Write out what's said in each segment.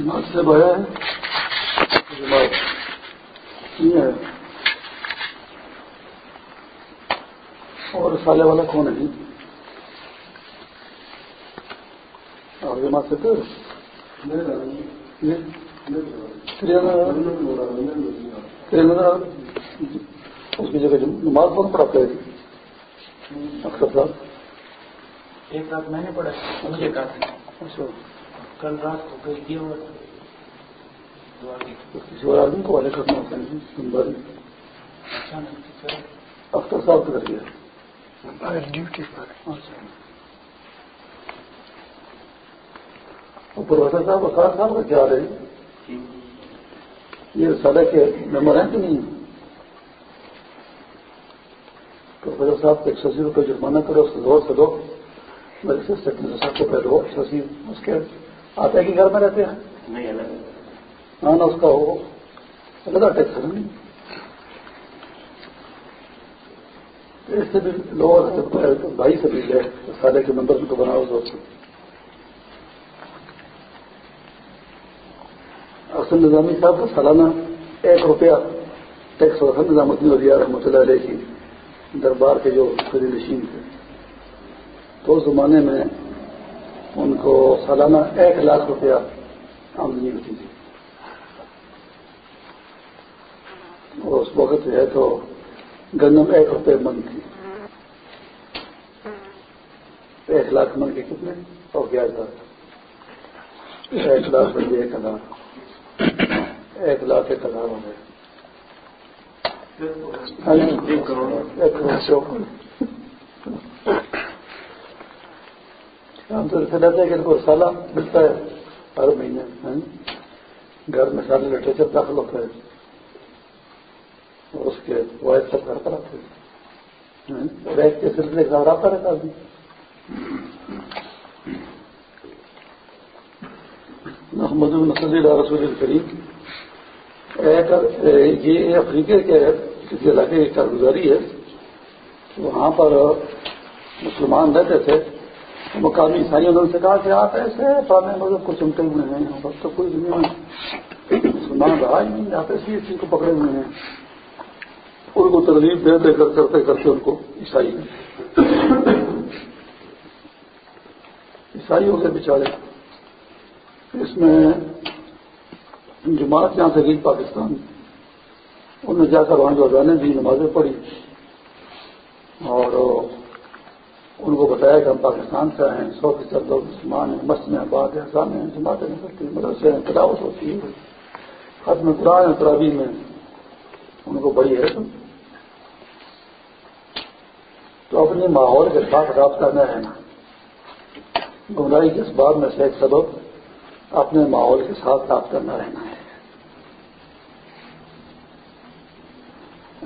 سے بھایا ہے اور سالے والا کون ہے تو اس کی جگہ نماز کون پڑھاتے ہیں اکثر صاحب ایک رات میں نے پڑھا مجھے کہا اچھا کل رات کو کئی دیا ہوا کسی اور آدمی کو والے کرنا ہوتا ہے۔ اختر صاحب کر دیا۔ ڈیوٹی پر۔ پروفیسر صاحب وقار صاحب کا کیا رہے یہ سالے کے ممبر ہیں کہ نہیں پروفیسر صاحب کو ایک سو اسی روپئے جرمانہ کرو اس کو زور سے دو۔ میرے صاحب کو پہ دو سو اسی اس کے آتے ہیں کہ گھر میں رہتے ہیں؟ نا اس کا الگ ٹیکس ہے نہیں اس سے بھی لوگ بھائی سے بھی لے سارے کے نمبر کو بناؤ دوست اصل نظامی صاحب کا سالانہ ایک روپیہ ٹیکس تھا۔ نظام الدین وزیر رحمۃ اللہ علیہ کی دربار کے جو خری نشین تھے۔ تو اس زمانے میں ان کو سالانہ ایک لاکھ روپیہ آمدنی ہوتی تھی۔ اور اس وقت جو ہے تو گندم ایک روپے من تھی۔ ایک لاکھ من کے کتنے؟ اور کیا تھا ایک لاکھ بجے ایک ہزار۔ ایک لاکھ ایک ہزار ہو گئے۔ ایک کروڑ۔ ہم تو ایسے رہتے ہیں کہ ان کو سالہ ملتا ہے، ہر مہینے ہاں؟ گھر میں سارے لٹریچر داخل ہوتا ہے اور اس کے وائس سب گھر پر آتے ہیں ہاں؟ اور ایک کے سلسلے کا آتا رہتا آدمی۔ محمد صلی رسول الکریم یہ افریقے کے کسی علاقے کی کارگزاری ہے وہاں پر مسلمان رہتے تھے۔ مقامی عیسائیوں نے ان سے کہا کہ آپ ایسے پرانے مذہب کو چمٹے ہوئے ہیں۔ اب تو کوئی دنیا میں مسلمان رہا ہی نہیں، آپ ایسی چیز کو پکڑے ہوئے ہیں۔ ان کو ترغیب دے دے کر کرتے کرتے ان کو عیسائی عیسائی ہو گئے بےچارے اس میں جماعت یہاں سے گئی پاکستان۔ انہوں نے جا کر وہاں جو اذانیں دی، نمازیں پڑھی۔ اور ان کو بتایا کہ ہم پاکستان سے آئے ہیں، سو فیصد لوگ مسلمان ہیں، مسجد میں بات ہے احسان ہیں، جماعتیں نہیں کرتی مدرسے ہیں، تلاوت ہوتی ہے، ختم قرآن ہے ترابی میں ان کو بڑی ہے۔ تو اپنے ماحول کے ساتھ رابطہ نہ رہنا۔ گمراہی کے اس بات میں سے ایک سبب اپنے ماحول کے ساتھ رابطہ نہ رہنا ہے۔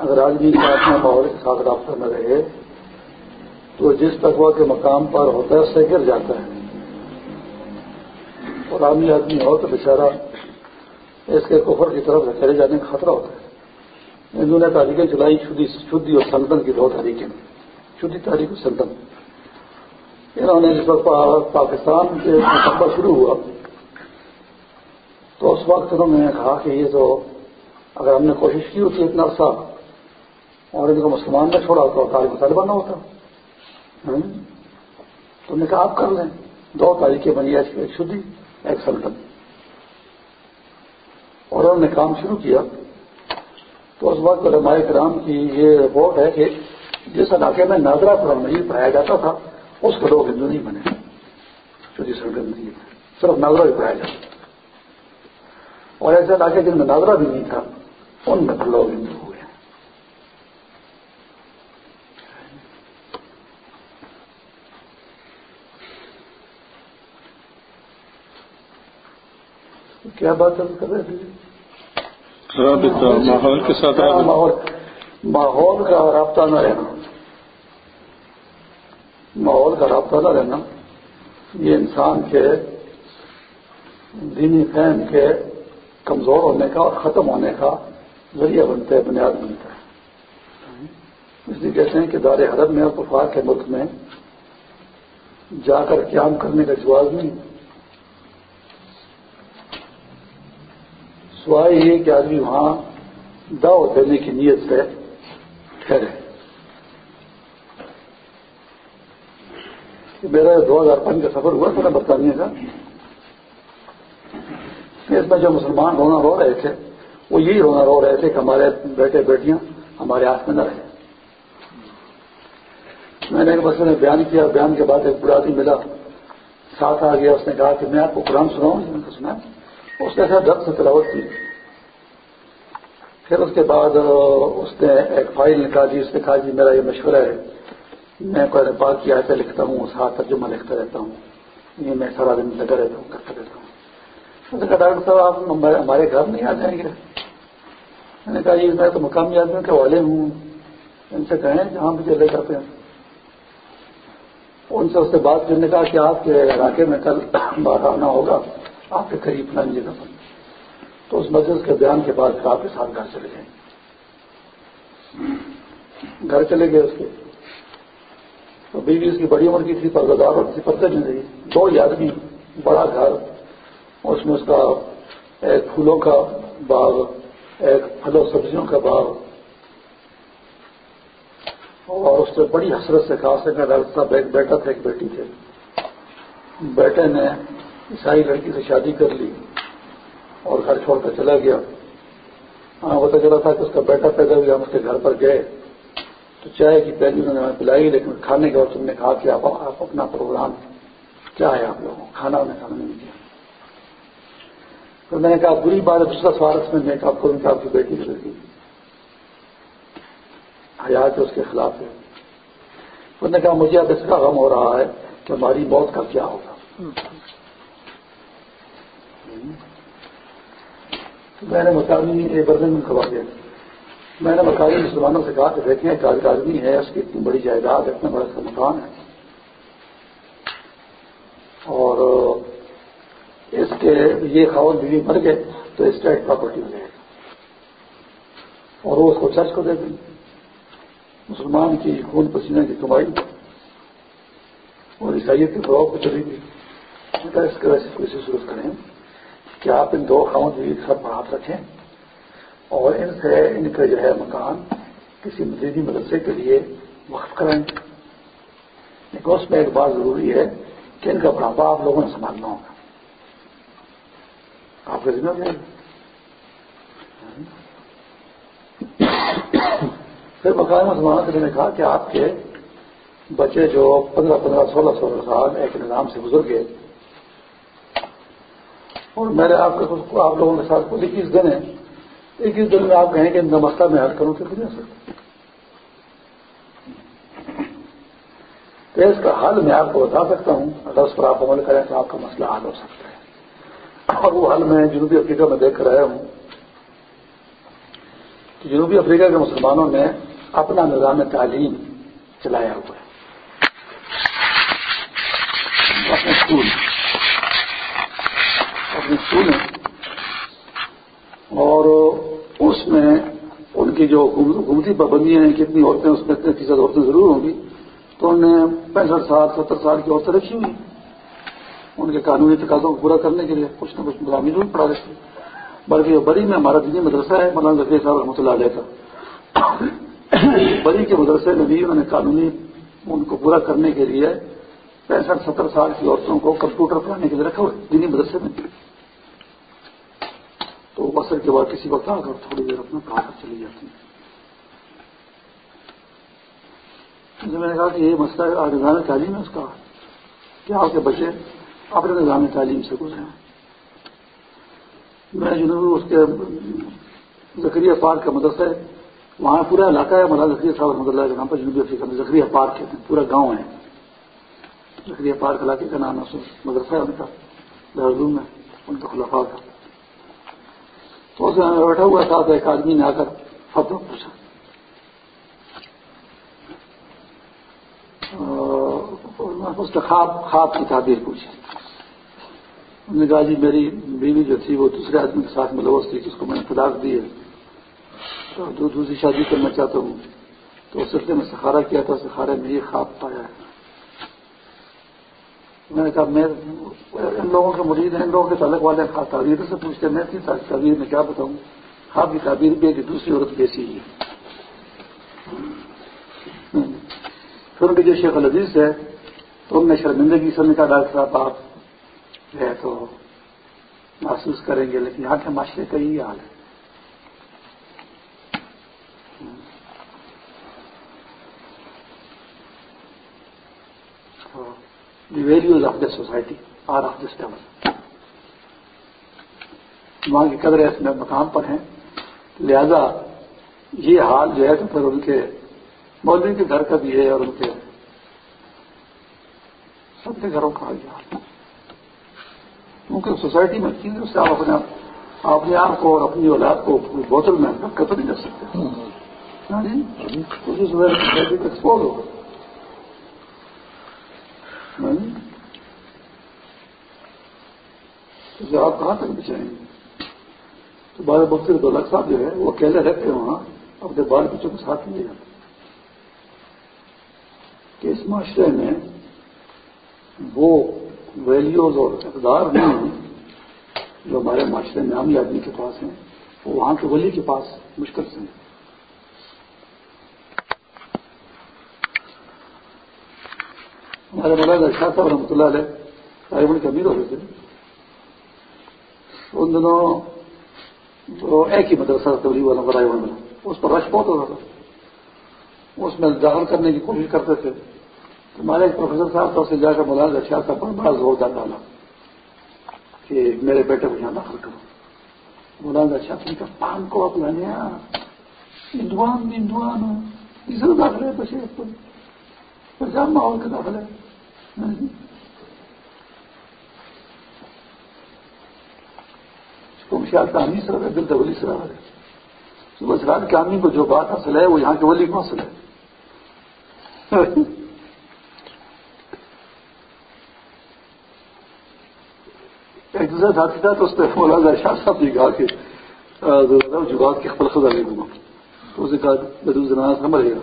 اگر آدمی اپنے ماحول کے ساتھ رابطہ نہ رہے تو جس تقوا کے مقام پر ہوتا ہے، اس سے گر جاتا ہے۔ اور عامی آدمی ہو تو بیچارہ اس کے کفر کی طرف چلے جانے کا خطرہ ہوتا ہے۔ ہندو نے تاریخیں چلائی شدی اور سنتن کی دو تاریخیں۔ شدی تاریخ اور سنتن انہوں نے جس وقت پاکستان کے سفر شروع ہوا۔ تو اس وقت انہوں نے کہا کہ یہ تو اگر ہم نے کوشش کی ہوتی اتنا عرصہ، اور ان کو مسلمان میں چھوڑا تو تاریخ طالبہ نہ ہوتا۔ تو نے کہا آپ کر لیں۔ دو تاریخیں بنی ایک شدھی، ایک سلطن اور انہوں نے کام شروع کیا۔ تو اس وقت علماء کرام کی یہ رپورٹ ہے کہ جس علاقے میں ناظرہ قرآن مجید پڑھایا جاتا تھا، اس کو لوگ ہندو نہیں بنے۔ شدھی سلطن نہیں صرف ناظرہ بھی پڑھایا جاتا۔ اور ایسے علاقے جن میں ناظرہ بھی نہیں تھا، ان میں لوگ ہندو ہوئے کیا بات کر رہے تھے ماحول کے ساتھ ماحول کا رابطہ نہ رہنا۔ ماحول کا رابطہ نہ رہنا۔ یہ انسان کے دینی فہم کے کمزور ہونے کا اور ختم ہونے کا ذریعہ بنتا ہے بنیاد بنتا ہے۔ اس لیے کہتے ہیں کہ دار حرب میں اور کفار کے ملک میں جا کر قیام کرنے کا جواز نہیں۔ سوائے یہ کہ آدمی وہاں دعوت دینے کی نیت سے ٹھہرے۔ میرا دو ہزار پانچ کا سفر ہوا تھا نا برطانیہ کا۔ اس میں جو مسلمان رونا رو رہے تھے، وہ یہی رونا رو رہے تھے کہ ہمارے بیٹے بیٹیاں ہمارے ہاتھ میں نہ رہے میں نے ایک بس نے بیان کیا، بیان کے بعد ایک بڑا آدمی ملا، ساتھ آ گیا، اس نے کہا کہ میں آپ کو قرآن سناؤں۔ نے سنا اس نے ایسا درد سے تلاوت کی، پھر اس کے بعد اس نے ایک فائل نکالی، اس نے کہا جی میرا یہ مشورہ ہے، میں کوئی پاک کی آیتیں لکھتا ہوں، اس ہاتھ ترجمہ لکھتا رہتا ہوں، یہ میں سارا دن لگا رہتا ہوں، کرتا رہتا ہوں۔ اس نے کہا ڈاکٹر صاحب، آپ ہمارے گھر نہیں آ جائیں گے؟ میں نے کہا یہ میں تو مقامی آدمیوں کے والے ہوں، ان سے کہیں جہاں مجھے لے جاتے ہیں۔ ان سے اس سے بات کرنے کا کہ آپ کے علاقے میں کل بات آنا ہوگا۔ آپ کے قریب پھیلیں گے تو اس مسجد کے بیان کے بعد پھر آپ کے ساتھ گھر چلے گئے گھر چلے گئے اس کے۔ تو بیوی اس کی بڑی عمر کی تھی پردار اور کسی پتہ نہیں رہی۔ دو ہی آدمی، بڑا گھر، اس میں اس کا ایک پھولوں کا باغ، ایک پھلوں سبزیوں کا باغ۔ اور اس سے بڑی حسرت سے کہا سکا ڈاکٹر صاحب، ایک بیٹا تھا، ایک بیٹی تھے بیٹے نے عیسائی لڑکی سے شادی کر لی اور گھر چھوڑ کر چلا گیا۔ ہاں پتا چلا تھا کہ اس کا بیٹا پیدا ہوا ہم اس کے گھر پر گئے۔ تو چائے کی پہلی انہوں نے ہمیں پلائی، لیکن کھانے کے وقت تم نے کہا کہ آپ آپ اپنا پروگرام کیا ہے؟ آپ لوگوں کھانا انہیں کھانا نہیں دیا۔ تو میں نے کہا، بری بات ہے، دوسرا سوال اس میں میں کہا کروں کہ آپ کی بیٹی کی لڑکی؟ حیات اس کے خلاف ہے۔ انہوں نے کہا، مجھے اب اس کا غم ہو رہا ہے کہ ہماری موت کا کیا ہوگا؟ میں نے مقامی برتن میں کھوا دیا میں نے مقامی مسلمانوں سے کہا کہ دیکھیں ایک آدمی ہے، اس کی اتنی بڑی جائیداد، اتنا بڑا اس مکان ہے۔ اور اس کے یہ خاون بیوی مر گئے تو اسٹیٹ پراپرٹی ہو جائے گا۔ اور وہ اس کو چرچ کو دے دیں۔ مسلمان کی خون پسینہ کی کمائی اور عیسائیت کے دباؤ کو چلے گی اس کی وجہ سے کوئی صورت کریں کہ آپ ان دو خاؤں بھی سب پر ہاتھ رکھیں اور ان سے ان کا جو ہے مکان کسی مزیدی مدرسے کے لیے وقف کرائیں۔ لیکن اس میں ایک بات ضروری ہے کہ ان کا بڑھاپا آپ لوگوں نے سنبھالنا ہوگا۔ آپ کا ذمہ دیں پھر مکان مسلمان سے نے کہا کہ آپ کے بچے جو پندرہ پندرہ سولہ سولہ سال ایک نظام سے گزر گئے اور میرے آپ کے آپ لوگوں کے ساتھ کچھ اکیس دن ہیں۔ اکیس دن میں آپ کہیں کہ ان کا مسئلہ میں حل کروں تو نہیں سکتا۔ تو اس کا حل میں آپ کو بتا سکتا ہوں۔ اگر اس پر آپ عمل کریں تو آپ کا مسئلہ حل ہو سکتا ہے۔ اور وہ حل میں جنوبی افریقہ میں دیکھ کر آیا ہوں کہ جنوبی افریقہ کے مسلمانوں نے اپنا نظام تعلیم چلایا ہوا ہے۔ اپنے اور اس میں ان کی جو حکومتی پابندیاں ہیں، کتنی عورتیں اس میں اتنے فیصد عورتیں ضرور ہوں گی، تو انہوں نے پینسٹھ سال، ستر سال کی عورتیں رکھی ہوئی ان کے قانونی تقاضوں کو پورا کرنے کے لیے کچھ نہ کچھ ملامی ضرور پڑا رہتی بلکہ بڑی میں ہمارا دینی مدرسہ ہے، مولانا ذکر صاحب رحمۃ اللہ علیہ کا۔ بری کے مدرسے میں بھی انہوں نے قانونی ان کو پورا کرنے کے لیے پینسٹھ، ستر سال کی عورتوں کو کمپیوٹر پڑھانے کے لیے رکھا ہوا دینی مدرسے میں۔ تو اثر کے بعد کسی وقت آ کر تھوڑی دیر اپنا کہا کر چلی جاتی۔ ہیں میں نے کہا کہ یہ مسئلہ نظام تعلیم ہے اس کا، کہ آپ کے بچے اپنے نظام تعلیم سے گزرے میں جنوبی اس کے زکریہ پارک کا مدرسہ ہے، وہاں پورا علاقہ ہے، مولانا زکریہ صاحب رحمۃ اللہ کے نام پر جنوبی افریقہ میں زکریہ پارک کہتے ہیں، پورا گاؤں ہے۔ زکریہ پارک علاقے کا نام ہے مدرسہ ہے ان کا دہرادون میں، ان کا خلافا کا۔ تو اس میں بیٹھا ہوا تھا، تو ایک آدمی نے آ کر فتح پوچھا۔ اس کا خواب خواب کی تعبیر پوچھی انہوں نے کہا جی میری بیوی جو تھی، وہ دوسرے آدمی کے ساتھ ملوث تھی، جس کو میں نے طلاق دی ہے۔ تو دوسری شادی کرنا چاہتا ہوں۔ تو اس سلسلے میں سکھارا کیا تھا سکھارے میں یہ خواب پایا ہے۔ میں نے کہا، میں ان لوگوں کے مریض ہیں، ان لوگوں کے تعلق والے خاص تعبیر سے پوچھتے میں تھی تعبیر میں کیا بتاؤں؟ آپ کی تعبیر بھی ہے کہ دوسری عورت کیسی ہے۔ پھر ان کے جو شیخ العزیز ہے، تو ان نے شرمندگی سے کہا، ڈاکٹر صاحب، آپ ہے تو محسوس کریں گے، لیکن یہاں کے معاشرے کا یہی حال ہے۔ The values of the society are of this level وہاں کی قدر اس میں مقام پر ہیں۔ لہذا یہ حال جو ہے تو پھر ان کے مولوی کے گھر کا بھی ہے اور ان کے سب کے گھروں کا حال کیونکہ سوسائٹی میں چیز سے آپ اپنے اپنے آپ کو اور اپنی اولاد کو بوتل میں قتل نہیں کر سکتے۔ ہاں جی؟ ایکسپوز ہوگا تو آپ کہاں تک بچائیں گے؟ تو بال بخیر دولت صاحب جو ہے، وہ اکیلے رہتے ہیں وہاں، اپنے بال بچوں کے ساتھ لیے جاتے کہ اس معاشرے میں وہ ویلیوز اور اقدار نہیں ہیں جو ہمارے معاشرے میں عام آدمی کے پاس ہیں، وہ وہاں کے ولی کے پاس مشکل سے ہیں۔ ہمارے مولانا شاہ صاحب رحمۃ اللہ علیہ رائے کے امیر ہوئے تھے۔ ان دنوں وہ ایک ہی مدرسہ تبلیغ والا رائے بنا اس پر رش بہت ہوتا تھا۔ اس میں داخل کرنے کی کوشش کرتے تھے۔ ہمارے ایک پروفیسر صاحب تو اسے جا کر مولانا شاہ صاحب پر بڑا زور دار ڈالا کہ میرے بیٹے کو یہاں داخل کرو۔ مولانا شاہ صاحب کا پان کو آپ لانے ہندوان ہندوان تیسرے داخلے بچے پنجاب ماحول کے داخلے خیال کہانی سر ہے، دل ولی سرا ہے۔ صبح سراد کے آدمی کو جو بات حاصل ہے، وہ یہاں کے ولی کو حاصل ہے؟ ایک دوسرے ساتھی تھا تو اس پہ مولانا شاہ صاحب نے کہا کہ جگات کی خپل خدا نہیں دوں تو اسے کہا بدو زناز نہ مرے گا۔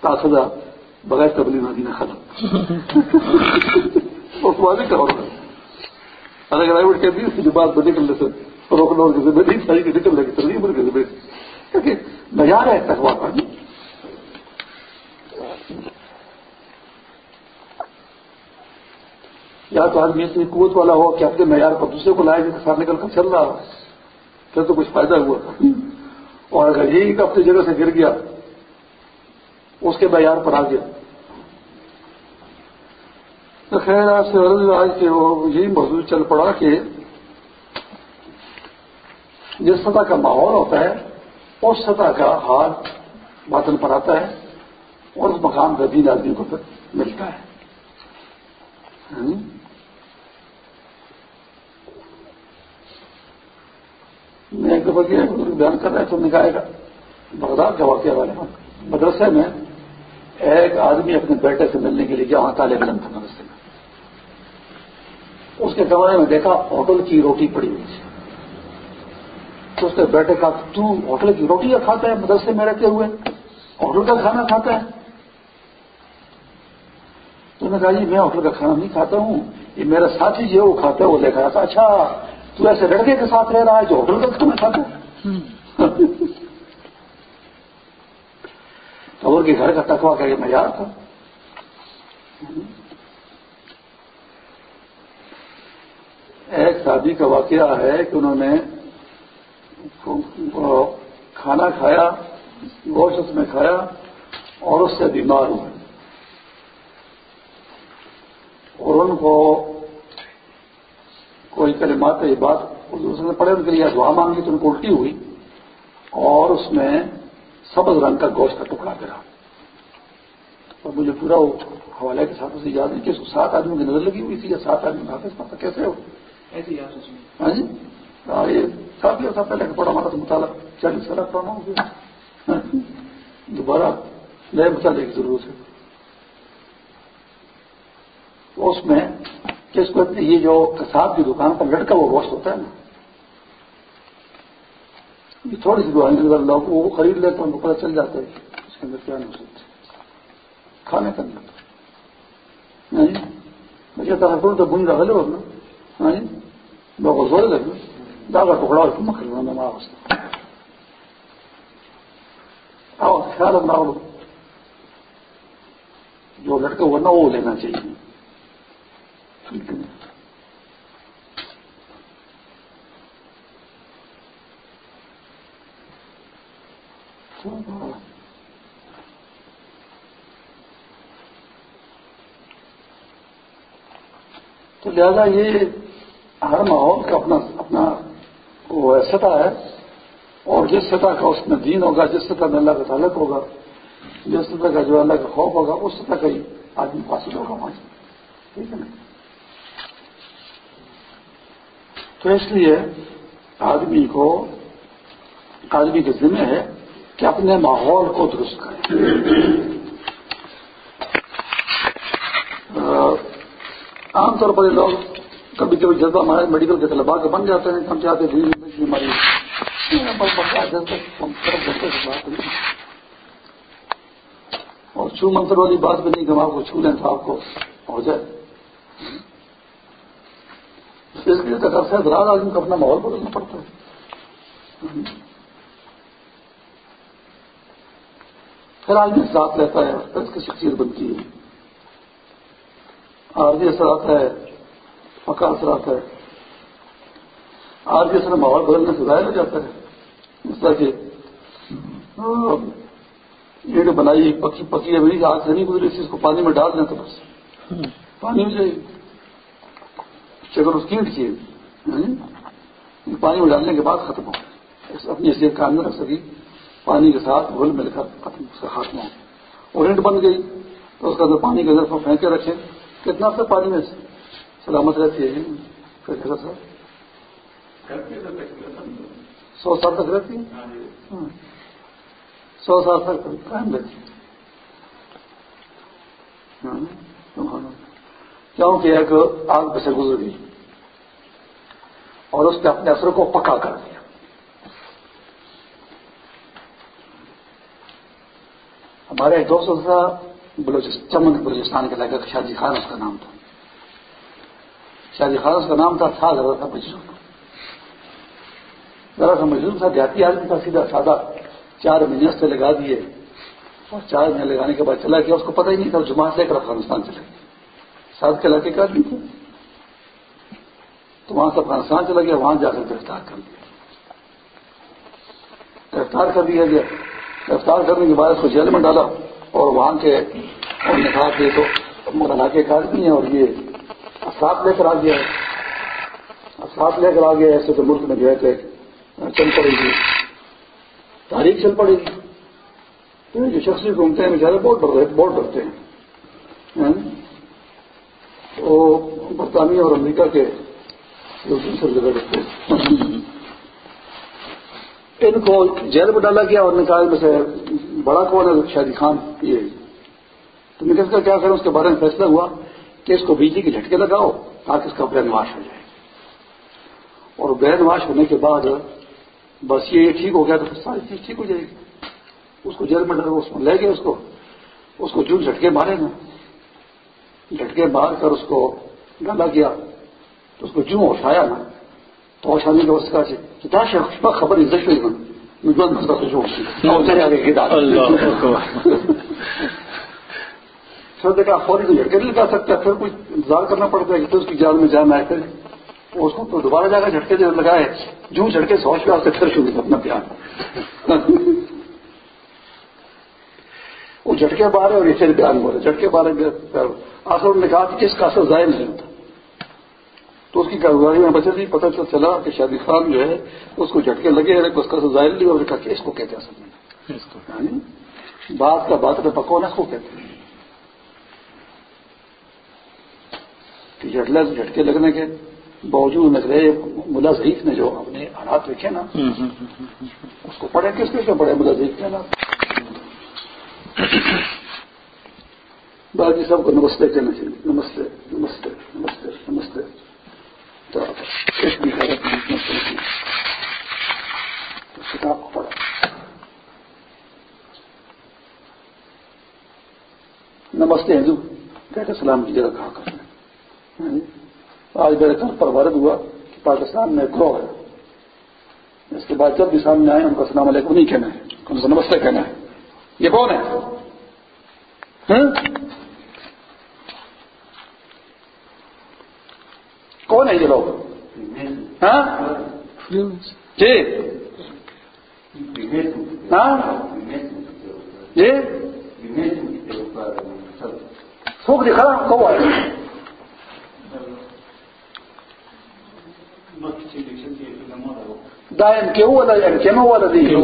تاخذہ بغیر تبلی مدینہ ختم وہ واضح کرو اگر آئی کہتی اس کی جو بات بنے کر لیتے روکنا کی ذمہ نہیں ساری نکل لگی ترغیب کی ذمہ کیونکہ معیار ہے تقوا کا۔ یا تو آدمی اتنی قوت والا ہو کہ اپنے معیار پر دوسرے کو لائے گا ساتھ نکل کر چل رہا ہو پھر تو کچھ فائدہ ہوا۔ اور اگر یہی اپنی جگہ سے گر گیا، اس کے معیار پر آ گیا۔ تو خیر، آپ سے عرض آج کے وہ یہی موضوع چل پڑا کہ جس سطح کا ماحول ہوتا ہے، اس سطح کا حال باطن پر آتا ہے اور اس مقام کا دین آدمی کو ملتا ہے۔ میں ایک دفعہ بیان کر رہا تو نکالے گا بغداد کا واقعہ والے مدرسے میں ایک آدمی اپنے بیٹے سے ملنے کے لیے گیا، وہاں طالب علم تھا مدرسے میں۔ اس کے کمرے میں دیکھا ہوٹل کی روٹی پڑی ہوئی تھی۔ تو اس کے بیٹے کا تو ہوٹل کی روٹی کھاتا ہے مدرسے میں رہتے ہوئے ہوٹل کا کھانا کھاتا ہے۔ تو نے کہا جی میں ہوٹل کا کھانا نہیں کھاتا ہوں یہ میرا ساتھی جو ہے وہ کھاتا ہے وہ لے کر آتا اچھا تو ایسے لڑکے کے ساتھ رہ رہا ہے جو ہوٹل کا کھانا کھاتا ہے۔ خبر کے گھر کا تقوا کا یہ معیار تھا۔ ایک شادی کا واقعہ ہے کہ انہوں نے کھانا کھایا گوشت اس میں کھایا اور اس سے بیمار ہوئے اور ان کو کوئی کلمات یہ بات اس نے پڑھے ان کے لیے دعا مانگی تو ان کو الٹی ہوئی اور اس میں سبز رنگ کا گوشت کا ٹکڑا گرا۔ اور مجھے پورا حوالے کے ساتھ اسے یاد نہیں کہ اس کو سات آدمیوں کی نظر لگی ہوئی تھی یا سات آدمی حافظ پاتا کیسے ہو؟ ایسی ہاں جی؟ یہ کافی عرصہ پہلے پڑا ہمارا تو مطالعہ، چالیس سال پڑھنا ہو گیا ہاں۔ دوبارہ نئے مطالعے کی ضرورت ہے۔ اس میں کس کو یہ جو کساب کی دکان پر لڑکا وہ گوشت ہوتا ہے نا؟ یہ تھوڑی سی دعائیں لوگ وہ خرید لیتے ہیں ان کو پتہ چل جاتا ہے اس کے اندر کیا نہیں سکتے کھانے کا نہیں۔ ہاں جی؟ مجھے طرح تو بن رہا ہوگا ہاں جی؟ زور لگے۔ زیادہ ٹکڑا اور کم کرنا میں واسطے آؤ خیال رکھنا جو لڑکا ہوا نا وہ لینا چاہیے تو لہذا یہ ہر ماحول کا اپنا اپنا وہ سطح ہے۔ اور جس سطح کا اس میں دین ہوگا، جس سطح میں اللہ کا تعلق ہوگا، جس سطح کا جو اللہ کا خوف ہوگا، اس سطح کا ہی آدمی حاصل ہوگا وہاں ٹھیک ہے نا؟ تو اس لیے آدمی کو، آدمی کے ذمہ ہے کہ اپنے ماحول کو درست کریں عام طور پر لوگ کبھی کبھی جذبہ ہمارے میڈیکل کے طلبا کے بن جاتے ہیں، ہم چاہتے ہیں جی، ہماری اور چھو منتر والی بات بھی نہیں کہ ہم آپ کو چھو لیں تو آپ کو ہو جائے۔ اس لیے تو عرصہ دراز آدمی کو اپنا ماحول بدلنا پڑتا ہے۔ پھر آدمی ساتھ لیتا ہے پھر اس کی شخصیت بنتی ہے۔ آرزی اثر آتا ہے۔ پکا اثر آتا ہے آرزی اثر ماحول بدلنے سے ظاہر ہو جاتا ہے، اس طرح کہ اینٹ بنائی پکی پکی ہے میری آگ سے نہیں گزری، اس کو پانی میں ڈال دیں تو بس۔ پانی ہو جائے اگر اس کی اینٹ یعنی پانی میں ڈالنے کے بعد ختم ہو اپنی حیثیت کام میں رکھ سکی۔ پانی کے ساتھ گل مل کر ختم اس کا خاتمہ ہو اور اینٹ بن گئی، تو اس کا اندر پانی کے اندر پھینکے رکھے کتنا سے پانی میں سلامت رہتی ہے سو سال تک رہتی ہے ہاں۔ سو سال تک قائم رہتی ہاں۔ کیونکہ ایک آگ پہ سے گزر گئی اور اس نے اپنے اثر کو پکا کر دیا۔ ہمارے ایک دوست تھا چمن بلوچستان کے علاقے کا شادی خان اس کا نام تھا۔ شادی خان کا نام تھا تھا ذرا تھا مجرور ذرا سا مجرور تھا، دیہاتی آدمی تھا، سیدھا سادہ۔ چار مہینے سے لگا دیے۔ اور چار مہینے لگانے کے بعد چلا گیا۔ اس کو پتہ ہی نہیں تھا جماعت لے کر افغانستان چلے گیا۔ ساتھ کے علاقے کا آدمی تھا۔ تو وہاں سے افغانستان چلا گیا، وہاں جا کر گرفتار کر دیا۔ گرفتار کر دیا گیا۔ گرفتار کرنے کے بعد اس کو جیل میں ڈالا اور وہاں کے انہوں نے کہا کہ تو علاقے کا آدمی ہے اور یہ ساتھ لے کر آ گیا ہے۔ ساتھ لے کر آ گیا ایسے تو ملک میں جو ہے کہ چل پڑے گی۔ تاریخ چل پڑے گی۔ تو جو شخصی گھومتے ہیں، بیچارے بہت ڈر بہت ڈرتے ہیں۔ ہاں؟ وہ برطانیہ اور امریکہ کے جگہ رکھتے ہیں۔ ان کو جیل میں ڈالا گیا اور نکال میں سے بڑا کون ہے، شادی خان، یہ۔ تو نکل کر کیا کریں اس کے بارے میں فیصلہ ہوا۔ کہ اس کو بجلی کے جھٹکے لگاؤ تاکہ اس کا برین واش ہو جائے۔ اور برین واش ہونے کے بعد بس یہ ٹھیک ہو گیا تو ساری چیز ٹھیک ہو جائے گی۔ اس کو جیل میں اس میں لے گئے اس کو۔ اس کو جو جھٹکے مارے نا جھٹکے مار کر اس کو ڈالا گیا تو اس کو جو اٹھایا نا۔ تو اوشانی کا اس کا خبر عزت ہوئی سر دیکھا فوری تو جھٹکے نہیں لگا سکتا پھر کچھ انتظار کرنا پڑتا ہے کہ پھر اس کی جان میں جانا ہے پھر اس کو تو دوبارہ جا کر جھٹکے لگائے جو جھٹکے سوچ پہ سے پھر شروع اپنا پیار۔ وہ جھٹکے بارے اور پھر بیان بولے جھٹکے بارے آخر نے کہا کہ اس کا اثر ظاہر نہیں ہوتا۔ تو اس کی کاروباری میں بچے نہیں پتہ چلا کہ شادی خان جو ہے اس کو جھٹکے لگے اس کا ظاہر نہیں اور کہا کہ اس کو کہتے ہیں یعنی بات کا بات پکوان اس کو کہتے ہیں۔ کہ جھٹلے جھٹکے لگنے کے باوجود لگ رہے ملا ضعیف نے جو اپنے حالات دیکھے نا اس کو پڑھے کس کس پڑھے ملا ضعیف کے حالات؟ باقی سب کو نمستے کہنا چاہیے نمستے نمستے نمستے نمستے۔ تو کتاب کو پڑھا۔ نمستے ہندو کہتے سلام کی جگہ کہا کرتے آج میرے گھر پر وارد ہوا کہ پاکستان میں گروہ ہے۔ اس کے بعد جب بھی سامنے آئے ان کو السلام علیکم نہیں کہنا ہے ان کو نمستے کہنا ہے۔ یہ کون ہے؟ کون ہے یہ لوگ؟ ہاں؟ جی۔ ہاں؟ جی۔ سوکھ دکھا کب آئے دا ایم کیو والا ایم کیو والا دی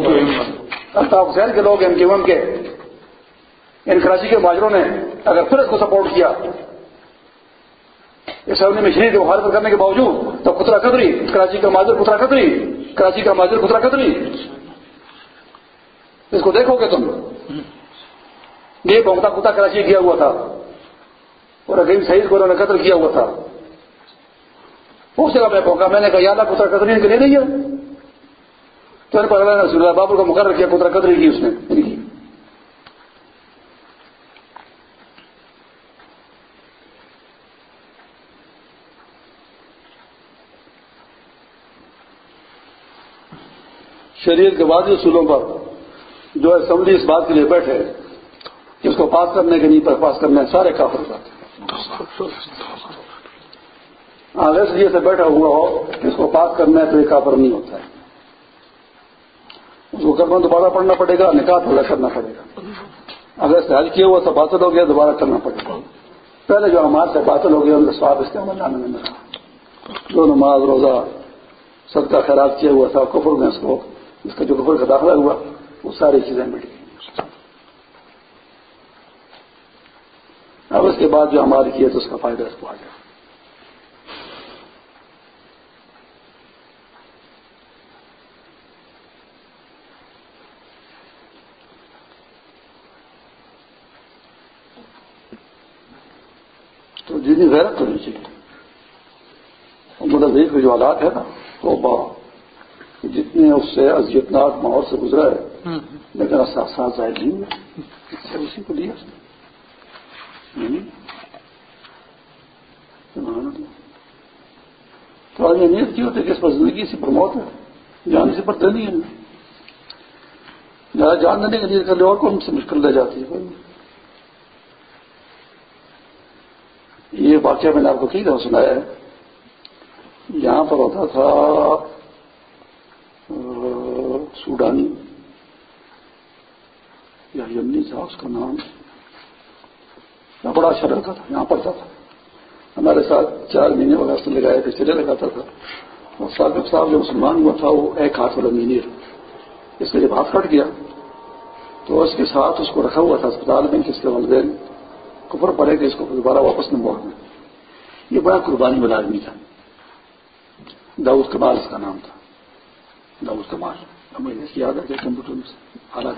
الطاف حسین کے لوگ ایم کیو ایم کے ان کراچی کے ماجروں نے اگر پھر اس کو سپورٹ کیا اس نے میں شہید مخالفت کرنے کے باوجود تو کترا قدری کراچی کا ماجر کترا قدری کراچی کا ماجر کترا قدری اس کو دیکھو گے تم یہ بونگتا کتا کراچی کیا ہوا تھا اور اگر شہید کو انہوں نے قتل کیا ہوا تھا اس جگہ میں پہنچا، میں نے کہا یاد کترا قدری کے لے نہیں ہے تو پتا بابر کو مقرر کیا کترا قدری کی اس نے شریعت کے بعد اصولوں پر جو اسمبلی اس بات کے لیے بیٹھے، کہ اس کو پاس کرنے کے نہیں پر پاس کرنے سارے کافر جاتے آگے سے سے بیٹھا ہوا ہو کہ اس کو پاس کرنا ہے تو یہ کافر نہیں ہوتا ہے۔ اس کو کرنا دوبارہ پڑھنا پڑے گا، نکاح تھوڑا کرنا پڑے گا۔ اگر سے حل کیا ہوا تو باطل ہو گیا، دوبارہ کرنا پڑے گا۔ پہلے جو ہمارے سے باطل ہو گیا ان کا سواد استعمال جانے میں ملا جو نماز، روزہ سب کا خیرات کیا ہوا تھا، کفر میں اس کو، اس کا جو کفر کا داخلہ ہوا، وہ ساری چیزیں مٹ گئی۔ اب اس کے بعد جو ہماری کی ہے تو اس کا فائدہ اس کو آ گیا تو جتنی غیرت کرنی چاہیے۔ مطلب کے جو حالات ہے نا وہ جتنے اس سے ازیتناک ماحول سے گزرا ہے لیکن ساتھ ساتھ ظاہر نہیں ہوا اسی کو دیا۔ تو آج نیت کی ہوتی کہ اس پر زندگی سے پرموت ہے؟ جان سے پر دینی ہے۔ زیادہ جان دینے کے لیے کر لے اور کون سے مشکل رہ جاتی ہے؟ واقعہ میں نے آپ کو کئی دفعہ سنایا ہے۔ یہاں پر ہوتا تھا سوڈانی، یا یمنی تھا اس کا نام۔ بڑا اچھا لڑکا تھا، یہاں پڑھتا تھا۔ ہمارے ساتھ چار مہینے وغیرہ سے لگایا تھے چلے لگاتا تھا۔ اور ساقب صاحب جو مسلمان ہوا تھا، وہ ایک ہاتھ والا انجینئر اس کا جب ہاتھ کٹ گیا، تو اس کے ساتھ اس کو رکھا ہوا تھا اسپتال میں، جس کے والدین کفر پڑے کہ اس کو دوبارہ واپس نہ موڑ یہ بڑا قربانی والا آدمی تھا۔ داؤد کمال اس کا نام تھا۔ داؤد کمال۔ ہمیں یاد ہے کہ کمپیوٹر حالات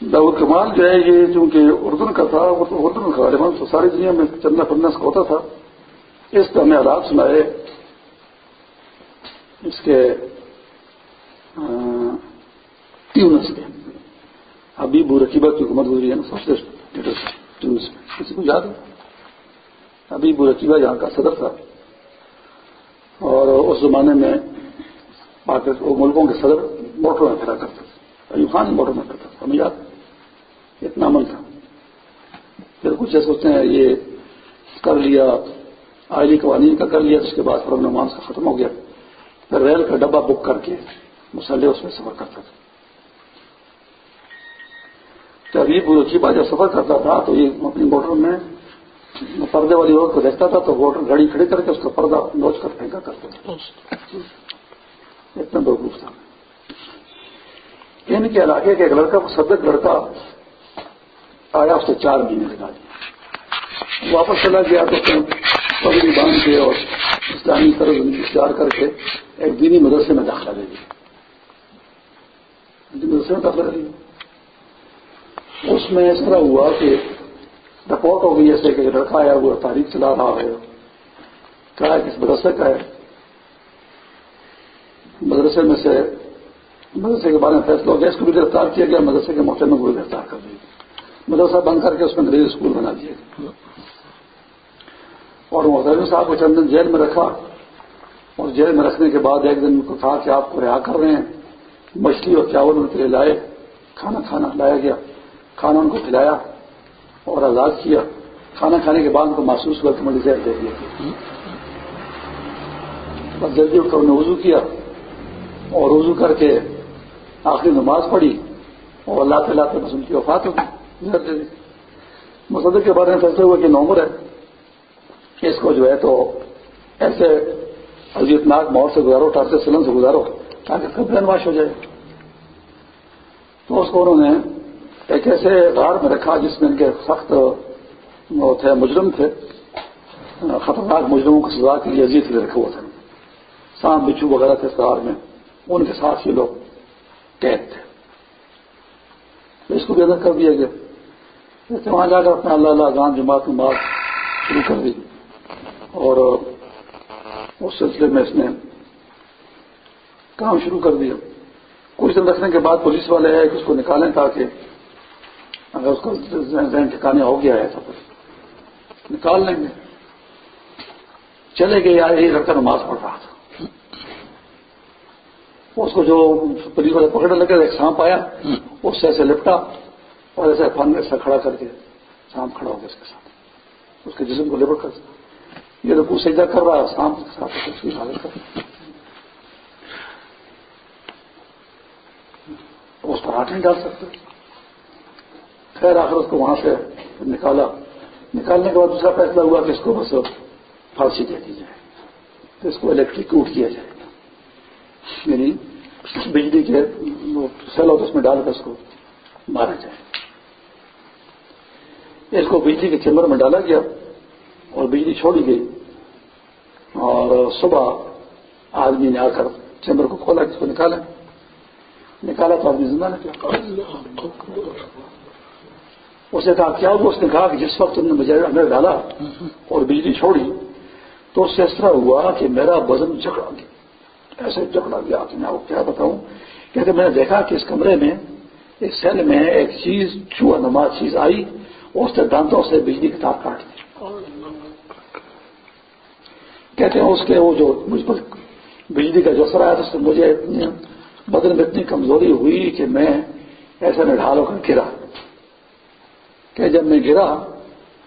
داؤد کمال جو ہے یہ چونکہ اردن کا تھا، وہ تو اردن کا غالباً تو ساری دنیا میں چندنا پڑنا کا ہوتا تھا۔ اس طرح ہمیں حالات سنائے۔ اس کے ٹیونس کے۔ ابھی بورکیبا کی حکومت گزری ہے نا، سب سے ٹیونس میں۔ کسی کو یاد ہے؟ ابھی بورکیبا یہاں کا صدر تھا۔ اور اس زمانے میں ملکوں کے صدر موٹروں میں پھرا کرتے تھے۔ ایوب خان موٹر میں کرتا تھا ہمیں یاد اتنا عمل تھا۔ پھر کچھ ایسے سوچتے ہیں، یہ کر لیا، آئلی قوانین کا کر لیا اس کے بعد پھر نماز کا ختم ہو گیا۔ پھر ریل کا ڈبہ بک کر کے مسلح اس میں سفر کرتا تھا تو ابھی بروچی بات جب سفر کرتا تھا، تو یہ اپنی موٹر میں پردے والی عورت کو دیکھتا تھا تو موٹر گاڑی کھڑی کر کے اس کا پردہ نوچ کر پھینکا کرتا تھا۔ اتنا بہبوف تھا۔ یعنی ان کے علاقے کے ایک لڑکا صدق لڑکا، آیا اس سے چار مہینے لگا دیا۔ واپس چلا گیا تو پگڑی باندھ کے اور اسلامی طرف اختیار کر کے ایک دینی مدرسے میں داخلہ لے لیا مدرسے میں داخلہ لے لیا اس میں اس طرح ہوا کہ رپورٹ ہو گئی ایسے کہ لڑکا آیا وہ تاریخ چلا رہا ہے۔ کہا کس مدرسے کا ہے۔ مدرسے میں سے، مدرسے کے بارے میں فیصلہ ہو گیا۔ اس کو بھی گرفتار کیا گیا، مدرسے کے موقع میں وہ گرفتار کر دیا۔ مدرسہ بند کر کے اس میں انگریزی اسکول بنا دیا۔ گیا اور محترم صاحب کو چند دن جیل میں رکھا۔ اور جیل میں رکھنے کے بعد ایک دن ان کو کہا کہ آپ کو رہا کر رہے ہیں۔ مچھلی اور چاول ان کے لیے لائے۔ کھانا کھانا لایا گیا۔ کھانا ان کو کھلایا۔ اور آزاد کیا۔ کھانا کھانے کے بعد ان کو محسوس ہوا کہ مجھے زہر دے دیا۔ بس جلدی اٹھ کر انہوں نے وضو کیا اور وضو کر کے آخری نماز پڑھی اور اللہ تعالیٰ کے بس ان کی وفات ہوگی مسدر کے بارے میں فیصلے ہوئے کہ نومر ہے۔ کہ اس کو جو ہے تو ایسے ناک مور سے گزارو ٹارچر سلم سے گزارو تاکہ خود برین واش ہو جائے۔ تو اس کو انہوں نے ایک ایسے غار میں رکھا جس میں ان کے سخت تھے مجرم تھے۔ خطرناک مجرموں کو سزا کے لیے عزیز لیے رکھے ہوئے تھے۔ سام بچو وغیرہ تھے غار میں۔ ان کے ساتھ یہ لوگ قید تھے۔ اس کو بھی ادا کر دیا گیا۔ وہاں جا کر اپنا اللہ اللہ گان جماعت میں بات شروع کر دی۔ اور اس سلسلے میں اس نے کام شروع کر دیا۔ کچھ دن رکھنے کے بعد پولیس والے ہے کہ اس کو نکالیں تاکہ اگر اس کو ذہن ٹھکانے ہو گیا ہے تو پھر نکال لیں گے۔ چلے گئے یار یہ لڑکا نماز پڑھ رہا تھا۔ اس کو جو پولیس والے پکڑنے لگے، ایک سانپ آیا، اس سے ایسے لپٹا اور ایسے فن ایسا کھڑا کر کے سانپ کھڑا ہو گیا اس کے ساتھ۔ اس کے جسم کو لپٹ کر۔ یہ تو کچھ کر رہا ہے، سانپ کے ساتھ اس کی حالت کر اس پر ہاتھ نہیں ڈال سکتے۔ خیر، آخر اس کو وہاں سے نکالا۔ نکالنے کے بعد دوسرا فیصلہ ہوا کہ اس کو بس پھانسی دے دی جائے، تو اس کو الیکٹرک کوٹ کیا جائے۔ یعنی بجلی کے سیل ہوتا اس میں ڈال کر اس کو مارا جائے۔ اس کو بجلی کے چیمبر میں ڈالا گیا اور بجلی چھوڑی گئی۔ اور صبح آدمی نے آ کر چیمبر کو کھولا اس کو نکالا۔ نکالا تو آدمی زندہ نکلا۔ اسے کہا، کیا ہوا? اس نے کہا کہ جس وقت تم نے مجھے اندر ڈالا اور بجلی چھوڑی، تو اس سے اس طرح ہوا کہ میرا وزن جھگڑا گیا۔ ایسے جھگڑا گیا کہ میں آپ کو کیا بتاؤں؟ کہتے میں نے دیکھا کہ اس کمرے میں ایک سیل میں ایک چیز چوہا نماز چیز آئی اور اس نے دانتوں سے بجلی کی تار کاٹ دی۔ کہتے ہیں، اس کے وہ جو مجھ پر بجلی کا جو اثر آیا تو مجھے اتنی بدن میں اتنی کمزوری ہوئی کہ میں ایسے میں ڈھال ہو کر گرا۔ کہ جب میں گرا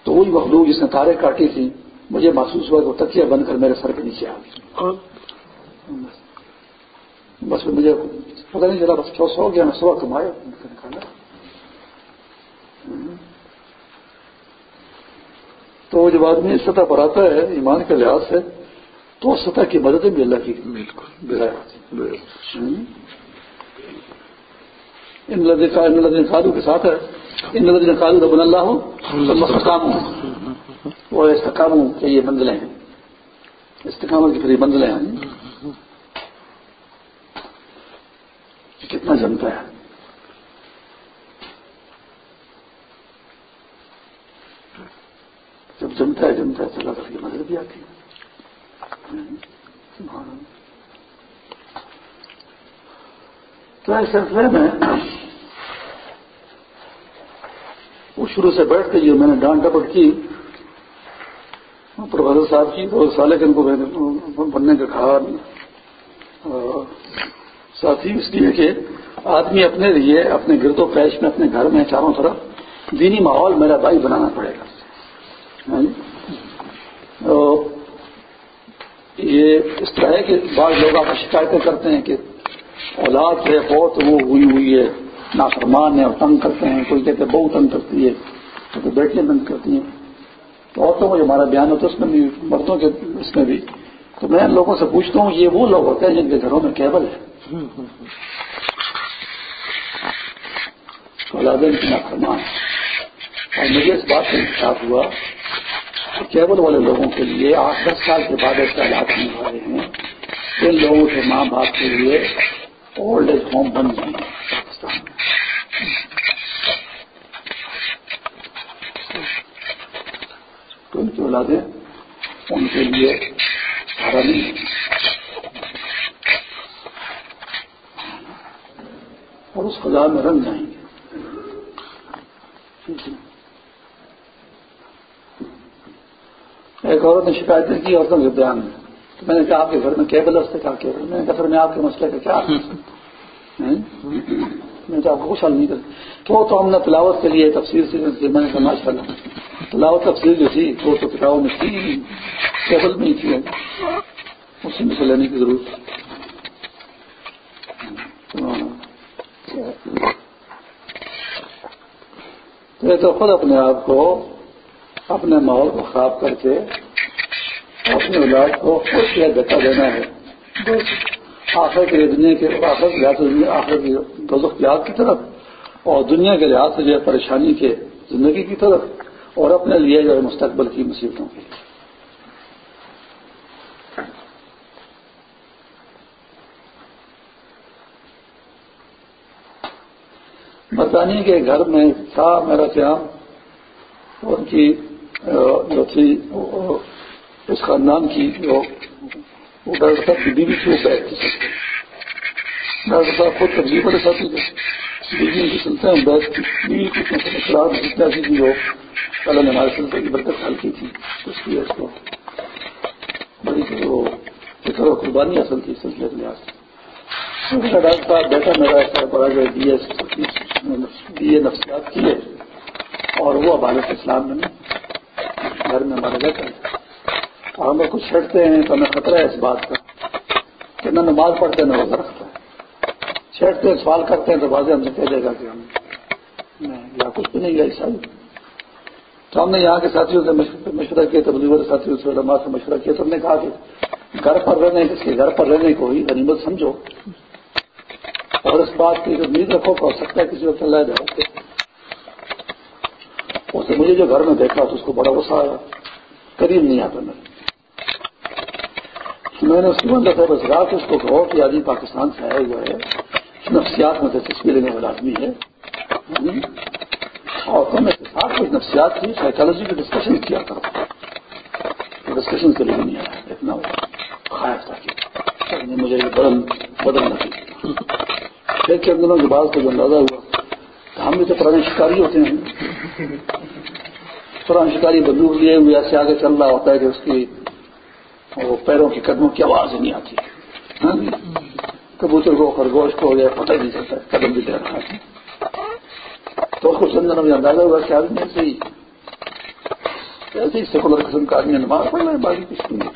تو وہی مخلوق جس نے تارے کاٹی تھی مجھے محسوس ہوا کہ وہ تکیا بن کر میرے سر کے نیچے آ گئی۔ بس مجھے پتہ نہیں چلا بس چوس ہو گیا میں صبح کمایا۔ تو جب آدمی سطح پر آتا ہے ایمان کے لحاظ سے تو سطح کی مدد بھی اللہ کی بالکل۔ ان لدین خادو کے ساتھ ہے۔ ان لدین خادو ربن اللہ ہو استقام ہوں وہ استقام ہوں کہ یہ منزلیں ہیں. استقامت کی پھر یہ منزلیں ہیں. کتنا جمتا ہے. جب جمتا ہے جمتا ہے اللہ کی مدد بھی آتی ہے. تو اس سلسلے میں وہ شروع سے بیٹھ کے جو میں نے ڈانٹ ڈپٹ کی، پروفیسر صاحب کی تو سالے کے ان کو بننے کا کہا۔ ساتھی، اس لیے کہ آدمی اپنے لیے، اپنے گرد و پیش میں، اپنے گھر میں، چاروں طرف دینی ماحول میرا بھائی بنانا پڑے گا۔ ہاں جی؟ تو یہ اس طرح ہے کہ بعض لوگ آپ شکایتیں کرتے ہیں کہ اولاد سے بہت وہ ہوئی ہوئی ہے۔ نافرمان ہے اور تنگ کرتے ہیں، کوئی کہتے ہیں بہت تنگ کرتی ہے، تو بیٹیاں تنگ کرتی ہیں۔ تو عورتوں کو جو ہمارا بیان ہوتا ہے، اس میں بھی، مردوں کے، اس میں بھی۔ تو میں ان لوگوں سے پوچھتا ہوں، یہ وہ لوگ ہوتے ہیں جن کے گھروں میں کیبل ہے۔ اولادیں کی نافرمان اور مجھے اس بات سے انتخاب ہوا کہ کیبل والے لوگوں کے لیے آٹھ دس سال کے بعد ایسے حالات ہونے والے ہیں۔ ان لوگوں کے ماں باپ کے لیے اولڈ ایج ہوم بن جائیں گے پاکستان میں تو ان کی اولادیں ان کے لیے سارا اور اس خدا میں رنگ جائیں گے۔ ایک عورت نے شکایتیں کی، عورتوں کے بیان میں۔ تو میں نے کہا، آپ کے گھر میں کیبل سے کہا کیبل میں نے کہا، پھر میں آپ کے مسئلے کا کیا میں تو آپ کو کچھ حل نہیں کر تو تو ہم نے تلاوت کے لیے تفصیل سے میں نے کہا ماشاء اللہ تلاوت تفصیل جو تھی وہ تو کتابوں میں تھی کیبل میں ہی تھی۔ اسی میں سے لینے کی ضرورت تو خود اپنے آپ کو، اپنے ماحول کو خراب کر کے، اپنے اولاد کو خود کیا دھکا دینا ہے۔ آخر کے دنیا کے، آخر کے لحاظ آخر کی دوزخ کی طرف، اور دنیا کے لحاظ سے جو ہے پریشانی کے زندگی کی طرف۔ اور اپنے لیے جو ہے مستقبل کی مصیبتوں کی برطانیہ کے گھر میں تھا میرا قیام ان کی جو تھی اس خاندان کی جو، وہ ڈاکٹر صاحب کی بیوی تھی، وہ بیٹھ ڈاکٹر صاحب خود تبدیلی بڑے ساتھی تھے بیوی کی سلتے ہیں بیٹھ بیوی کی خراب ایسی تھی جو پہلے نے ہمارے سلسلے کی برکت حل کی تھی اس لیے اس کو بڑی وہ فکر و قربانی اصل تھی سلسلے کے لحاظ سے ڈاکٹر صاحب بیٹا میرا ایسا بڑا جو بی ایس بی اے نفسیات کی ہے اور وہ عبادت اسلام میں گھر میں ہمارا بیٹھا ہے اور ہم کچھ چھٹتے ہیں تو ہمیں خطرہ ہے اس بات کا کہ نہ نماز پڑھتے نہ روزہ رکھتا ہے چھیڑتے، سوال کرتے ہیں تو واضح ہم سے کہہ دے گا کہ ہم یا کچھ بھی نہیں ہے عیسائی تو ہم نے یہاں کے ساتھیوں سے مشورہ کیا تبلیغ ساتھیوں سے، علماء سے مشورہ کیا، تو ہم نے کہا کہ گھر پر رہنے کس کے گھر پر رہنے کو ہی غنیمت سمجھو۔ اور اس بات کی امید رکھو کہ ہو سکتا ہے کسی وقت اللہ دے اسے مجھے جو گھر میں دیکھا تو اس کو بڑا غصہ آیا۔ قریب نہیں آتا میں۔ میں نے اس کی مندر صاحب رات اس کو کہو کہ آدمی پاکستان سے آیا ہوا ہے۔ نفسیات میں دلچسپی لینے والا آدمی ہے۔ اور تو میں ساتھ کچھ نفسیات کی سائیکالوجی کی ڈسکشن کیا کرو ڈسکشن کے لیے نہیں آیا اتنا خواہش تھا کہ مجھے بدل بدلنا چاہیے پھر چند دنوں کے بعد تو جو اندازہ ہوا کہ ہم بھی تو پرانے شکاری ہوتے ہیں۔ پرانے شکاری بندوق لیے ہوئے ایسے آگے چل رہا ہوتا ہے کہ اس کی وہ پیروں کی قدموں کی آواز ہی نہیں آتی۔ ہاں جی؟ کبوتر کو خرگوش کو یا پتہ نہیں چلتا قدم بھی دے رہا ہے۔ تو اس کو چند دنوں اندازہ ہوا کہ آدمی ایسے ہی ایسے ہی سیکولر قسم کا آدمی نماز پڑھ رہے باقی کچھ نہیں۔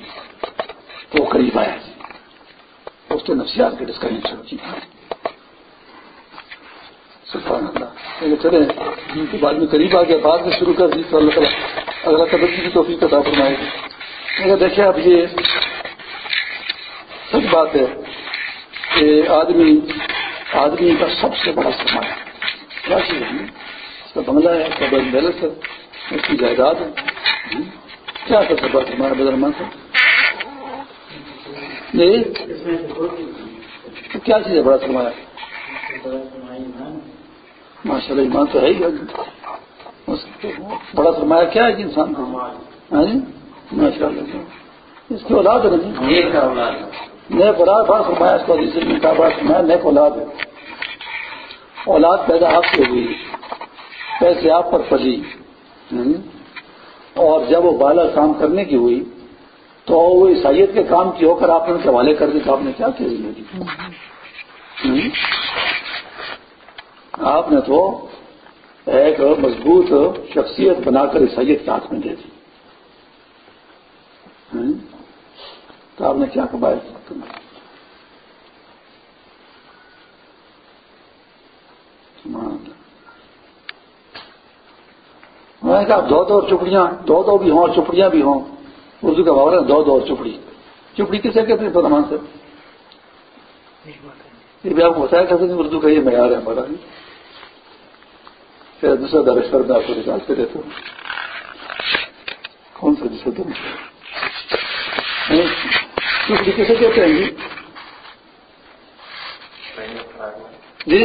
تو وہ قریب آیا۔ اس کے نفسیات کے ڈسکشن شروع کی سبحان اللہ۔ چلے بعد میں قریب آ گیا بعد میں شروع کر دی تو اللہ تعالیٰ اگر قدر کی توفیق کا فرمائے۔ گی دیکھیں اب یہ سچ بات ہے۔ کہ آدمی آدمی کا سب سے بڑا سرمایہ کیا چیز ہے اس کا بنگلہ ہے، اس کا بڑا بیلنس ہے، اس کی جائیداد ہے۔ کیا سب سے بڑا سرمایہ بدر مان سے کیا چیز ہے بڑا سرمایہ ماشاء اللہ ایمان تو ہے ہی۔ بڑا سرمایہ کیا ہے کہ انسان کو؟ ہاں جی؟ ماشاء اللہ اس کی اولاد ہے؟ جی؟ نیک اولاد بڑا سرمایہ اس کو میں کہا نیک اولاد ہے اولاد پیدا آپ سے ہوئی، پیسے آپ پر پلی اور جب وہ بالا کام کرنے کی ہوئی، تو وہ عیسائیت کے کام کی ہو کر آپ نے کے حوالے کر دی تو آپ نے کیا کیا جی؟ آپ نے تو ایک مضبوط شخصیت بنا کر عیسائیت کے ہاتھ میں دے دی۔ تو آپ نے کیا کمایا میں؟ نے کہا دو دو چپڑیاں، دو دو بھی ہوں اور چپڑیاں بھی ہوں۔ اردو کا بابر دو دو اور چپڑی چپڑی کسے کہتے ہیں پرمان سے؟ یہ بھی آپ کو بتایا کرتے ہیں اردو کا یہ معیار ہے ہمارا۔ دوسرا درشور میں آپ کو نکالتے رہتے ہوں۔ کون سا دوسرا جسے تم چپڑی کسے کہتے ہیں جی جی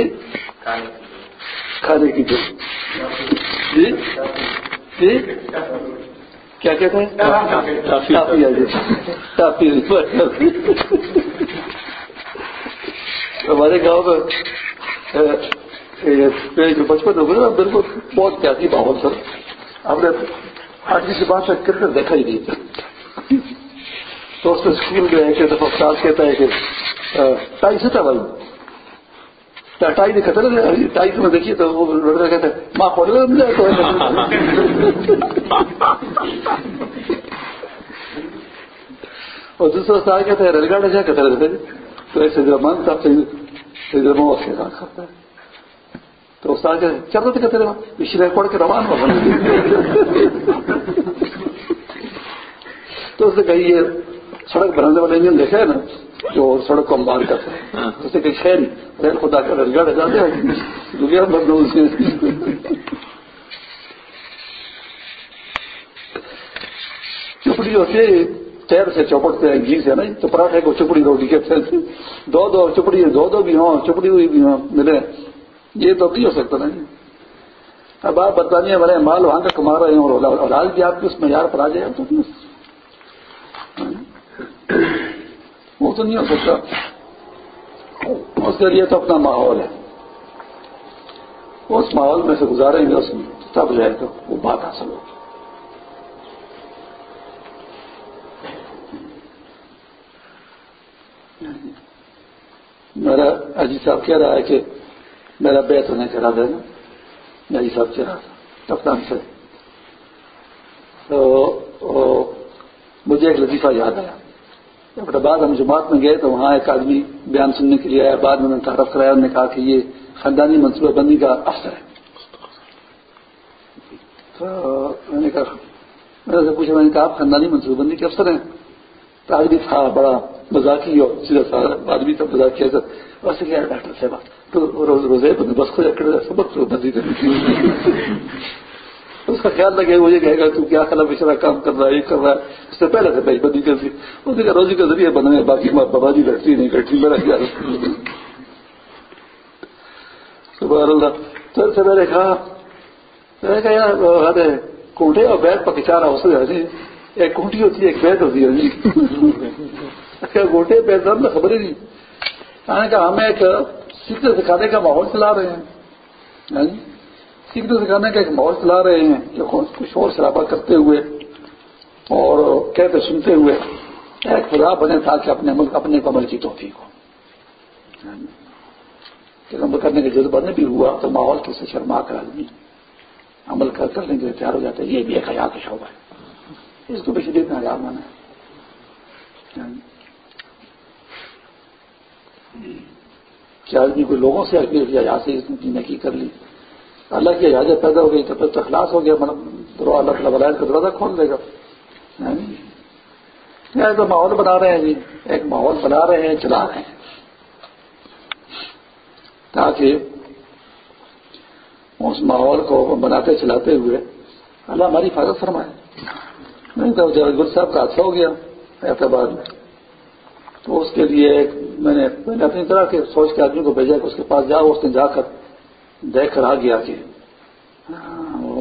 کھانے کی جی جی کیا کہتے ہیں؟ ہمارے گاؤں میں جو بچپن ہو گیا بالکل بہت پیاسی ماحول سر ہم نے آج کی بات سے کرکٹ دیکھا ہی نہیں تھا تو اس اسکول گئے کہ دفعہ استاد کہتا ہے کہ ٹائی سے تھا بھائی۔ ٹائی دکھا تھا ٹائی میں دیکھیے تو وہ لڑکا کہتا ہے، ماں کھول ملے تو اور دوسرا استاد کہتا ہے، ریل گاڑی جا کہتا رہتے تو ایسے جو من صاحب سے اس کے ساتھ کرتا ہے۔ تو استاد کہتے چل رہے تھے کہتے رہے پچھلے پڑھ کے روان ہو۔ تو اس نے کہی یہ سڑک بنانے والے انجن دیکھا ہے نا جو سڑک کو ہم بار کرتے ہیں۔ اس نے کہی خیر ریل خدا کر ریل گاڑی جاتے ہیں۔ دنیا بدلو سے چپڑی ہوتی ہے چیر سے چوپٹ سے گھی سے نا تو پراٹھے کو چپڑی روٹی کے دو دو چپڑی دو دو بھی ہوں چپڑی ہوئی بھی ہوں ملے۔ یہ تو نہیں ہو سکتا نہیں اب آپ برطانیہ والے مال وہاں کا کما رہے ہیں اور آج بھی آپ کے اس معیار پر آ جائے تو وہ تو نہیں ہو سکتا۔ اس کے لیے تو اپنا ماحول ہے۔ اس ماحول میں سے گزاریں گے اس میں۔ تب جائے تو وہ بات حاصل ہوگی۔ میرا اجی صاحب کہہ رہا ہے کہ میرا بیت ہونے کرا دینا میری صاحب کہہ رہا تھا۔ کپتان سے۔ تو مجھے ایک لطیفہ یاد آیا۔ بعد ہم جماعت میں گئے تو وہاں ایک آدمی بیان سننے کے لیے آیا، بعد میں نے تعارف کرایا، انہوں نے کہا کہ یہ خاندانی منصوبہ بندی کا افسر ہے۔ تو میں نے کہا، میں نے پوچھا، میں نے کہا، آپ خاندانی منصوبہ بندی کے افسر ہیں؟ تو آدمی تھا، بڑا مزاقی اور سیدھا سا آدمی تھا مزاق کیا سر ویسے کیا ڈاکٹر صاحب تو روز روزے بس کو سبق بندی اس کا خیال لگے وہ یہ کہے گا، تو کیا خلاف اشارہ کام کر رہا ہے، یہ کر رہا ہے؟ اس سے پہلے سے بھائی بدی کرتی اس نے کہا، روزی کا ذریعہ بنے باقی بابا جی لڑتی نہیں کرتی میرا خیال تو سے میں نے کہا، میں نے کہا، یار ارے کونٹے اور بیت پر کچارا ہو سکے جی یعنی ایک کونٹی ہوتی ہے، ایک بیت ہوتی ہے جی اچھا گوٹے بیت میں خبر ہی نہیں۔ میں نے کہا ہمیں ایک سیکھنے سکھانے کا ماحول چلا رہے ہیں۔ یعنی سیکھنے سکھانے کا ایک ماحول چلا رہے ہیں کہ کچھ اور شرابہ کرتے ہوئے اور کہتے سنتے ہوئے ایک خدا بنے تھا کہ اپنے ملک اپنے عمل کی توفیق ہو۔ یعنی کہ عمل کرنے کا جذبہ نہیں بھی ہوا تو ماحول کسی شرما کر آدمی عمل کر کرنے کے لیے تیار ہو جاتا ہے۔ یہ بھی ایک حیات کا شعبہ ہے۔ اس کو بھی شدید میں حیات مانا ہے۔ یعنی کہ آدمی کو لوگوں سے اپیل کیا یہاں سے اس نے نکی کر لی؟ اللہ کی اجازت پیدا ہو گئی تو پھر تو اخلاص ہو گیا مطلب اللہ تعالیٰ ولاد کا دروازہ کھول دے گا۔ یعنی تو ماحول بنا رہے ہیں جی ایک ماحول بنا رہے ہیں، چلا رہے ہیں۔ تاکہ اس ماحول کو بناتے، چلاتے ہوئے اللہ ہماری حفاظت فرمائے۔ نہیں تو گر صاحب کا حادثہ ہو گیا اعتبار میں، تو اس کے لیے میں نے میں نے اپنی طرح کے سوچ کے آدمی کو بھیجا کہ اس کے پاس جاؤ، اس نے جا کر دیکھ کر آ گیا کہ ہاں،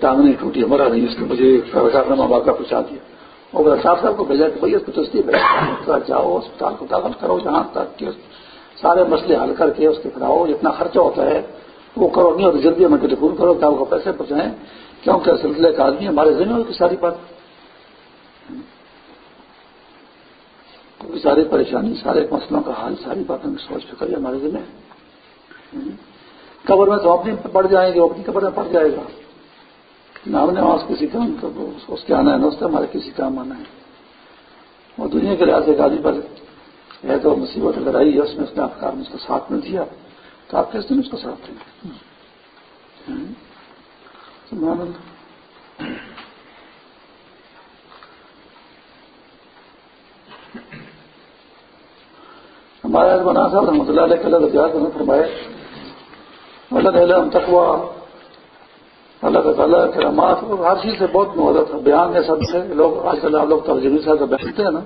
ٹانگ نہیں ٹوٹی ہمارا نہیں، اس نے مجھے کارنامہ واقعہ پہنچا دیا۔ اور صاحب صاحب کو بھیجا کہ بھائی، اس کو تستی جاؤ اسپتال کو داخل کرو جہاں تک کہ سارے مسئلے حل کر کے اس کے کراؤ۔ جتنا خرچہ ہوتا ہے، وہ کرو، نہیں اور جلدی میں ٹیلیفون کرو کیا کو پیسے پہنچائیں۔ کیونکہ سلسلے کا آدمی ہمارے ذمہ ہوتی ساری بات۔ ساری پریشانی، سارے مسئلوں کا حل، ساری باتوں کی سوچ فکر ہمارے ذمہ قبر میں تو اپنی پڑ جائیں گے وہ اپنی قبر میں پڑ جائے گا۔ نہ ہم نے وہاں کسی کام اس کے آنا ہے، نہ اس سے ہمارے کسی کام آنا ہے۔ وہ دنیا کے لحاظ سے گاڑی پر ہے۔ تو مصیبت اگر آئی ہے، اس میں اس نے آپ کا اس کا ساتھ نہیں دیا، تو آپ کس دن اس کا ساتھ دیں ہمارے بنا صاحب رحمۃ اللہ علیہ اللہ کا فرمائے اللہ علم تقوا اللہ تعالیٰ کرامات ہر چیز سے بہت محبت ہے۔ بیان میں سب سے، لوگ آج کل آپ لوگ ترجمے صاحب بیٹھتے ہیں نا۔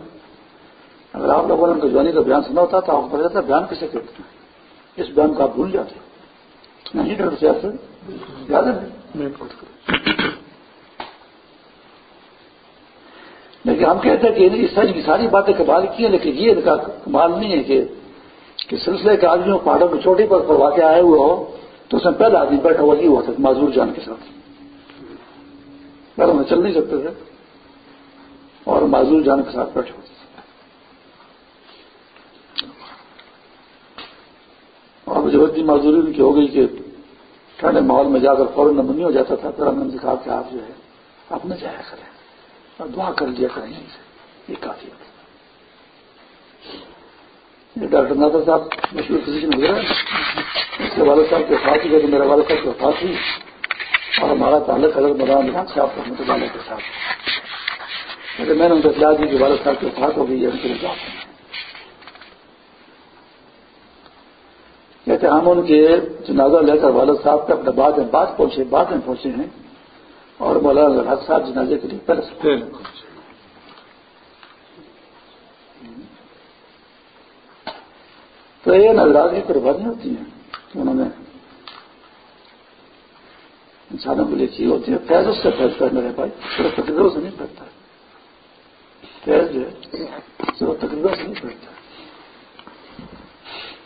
اگر آپ لوگوں نے جوانی کا بیان سنا ہوتا تو آپ کو جاتا بیان کیسے کہتے ہیں۔ اس بیان کو آپ بھول جاتے نہیں جی، ڈاکٹر صاحب سے یاد ہے؟ لیکن ہم کہتے ہیں کہ اس سچ کی ساری باتیں کمال کی ہیں، لیکن یہ ان کا کمال نہیں ہے کہ سلسلے کے آدمیوں پہاڑوں کی چوٹی پر پروا کے آئے ہوئے ہو۔ تو اس میں پہلا آدمی بیٹھا ہوا یہ ہوا تھا معذور جان کے ساتھ۔ پہلے میں چل نہیں سکتے تھے اور معذور جان کے ساتھ بیٹھے ہوتے اور مجھے اتنی معذوری ان کی ہو گئی کہ ٹھنڈے ماحول میں جا کر فوراً نمنی ہو جاتا تھا پھر ہم نے کہا کہ آپ جو ہے، آپ نہ جایا کریں۔ اور دعا کر لیا کریں یہ کافی ہوتا ڈاکٹر نادر صاحب مشہور فزیشن ہو گئے اس کے والد صاحب کے ساتھ ہی میرے والد صاحب کے ساتھ ہی اور ہمارا تعلق حضرت مدان خان صاحب رحمۃ اللہ کے ساتھ لیکن میں نے ان کو اطلاع دی کہ والد صاحب کے ساتھ ہو گئی ہے، ان کے لیے کہتے ہم ان کے جنازہ لے کر والد صاحب کے اپنے بعد میں بعد پہنچے، بعد میں پہنچے ہیں۔ اور مولانا الحق صاحب جنازے کے لیے پہلے سے تو یہ نظراج کی قربانی ہوتی ہیں انہوں نے انسانوں کے لیے کی ہوتی ہے۔ فیض اس سے فیض کرنے میرے بھائی۔ صرف تقریبوں سے نہیں پھیلتا فیض جو ہے صرف تقریبوں سے نہیں پھیلتا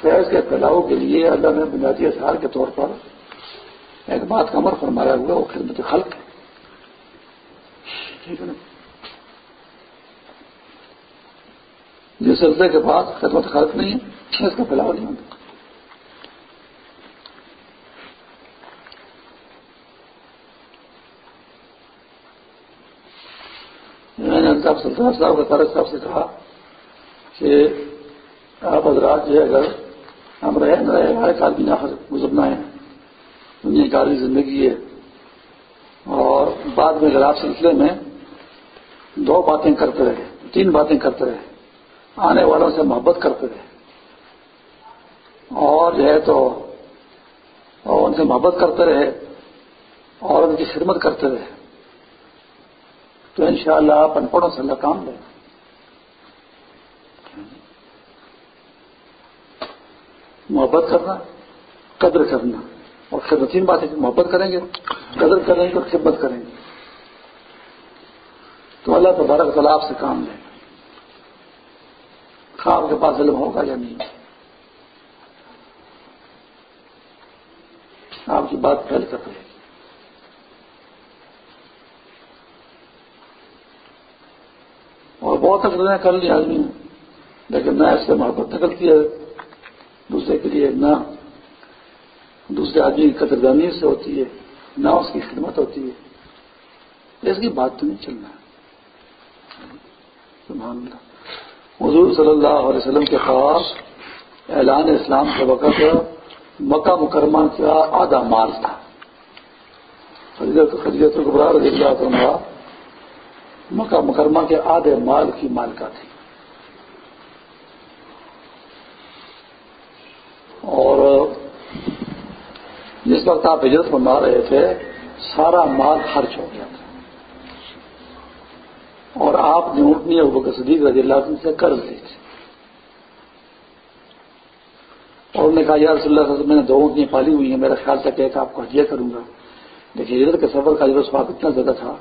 فیض کے پھیلاؤ کے لیے اللہ نے بنیادی اثار کے طور پر ایک بات کا عمر فرمایا ہوا وہ خدمت خلق ہے۔ ٹھیک ہے نا؟ جس سلسلے کے بعد خدمت خلق نہیں ہے، اس کا پھیلاؤ نہیں ہوتا۔ میں نے صاحب سلطان صاحب کا طارق صاحب سے کہا کہ آپ حضرات جو ہے، اگر ہم رہے نہ رہے، ہر ایک آدمی نہ گزرنا ہے دنیا کی زندگی ہے، اور بعد میں اگر آپ سلسلے میں دو باتیں کرتے رہے، تین باتیں کرتے رہے آنے والوں سے محبت کرتے رہے اور جو ہے تو ان سے محبت کرتے رہے اور ان کی خدمت کرتے رہے۔ تو انشاءاللہ شاء اللہ ان پڑھوں سے اللہ کام دے محبت کرنا، قدر کرنا۔ اور خدمت تین باتیں محبت کریں گے، قدر کریں گے اور خدمت کریں گے۔ تو اللہ تبارک تعالیٰ آپ سے کام لیں۔ آپ کے پاس علم ہوگا یا نہیں؟ آپ کی بات پھیل کر رہے اور بہت تقریریں کر لی آدمی لیکن نہ اس سے محبت نکلتی ہے دوسرے کے لیے نہ۔ دوسرے آدمی کی قدردانی سے ہوتی ہے، نہ اس کی خدمت ہوتی ہے۔ اس کی بات تو نہیں چلنا۔ ہے حضور صلی اللہ علیہ وسلم کے خاص اعلان اسلام کے وقت مکہ مکرمہ کا آدھا مال تھا۔ خدیت رضی اللہ عنہ مکہ مکرمہ کے آدھے مال کی مالکہ تھی۔ اور جس وقت آپ ہجرت بنا رہے تھے، سارا مال خرچ ہو گیا تھا۔ آپ نے اٹھنی ابو صدیق رضی اللہ عنہ سے قرض لی تھی اور انہوں نے کہا، یا رسول اللہ میں نے دو اونٹنی پالی ہوئی ہیں، میرا خیال تھا کہ آپ کو ہدیہ کروں گا۔ لیکن ہجرت کے سفر کا جو سواب اتنا زیادہ تھا